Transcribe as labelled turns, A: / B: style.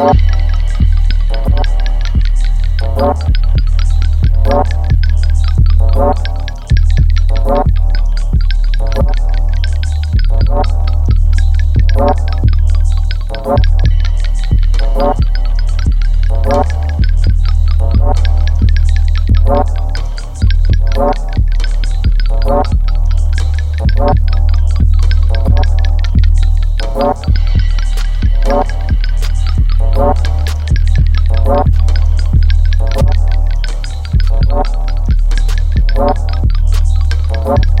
A: What? Gracias.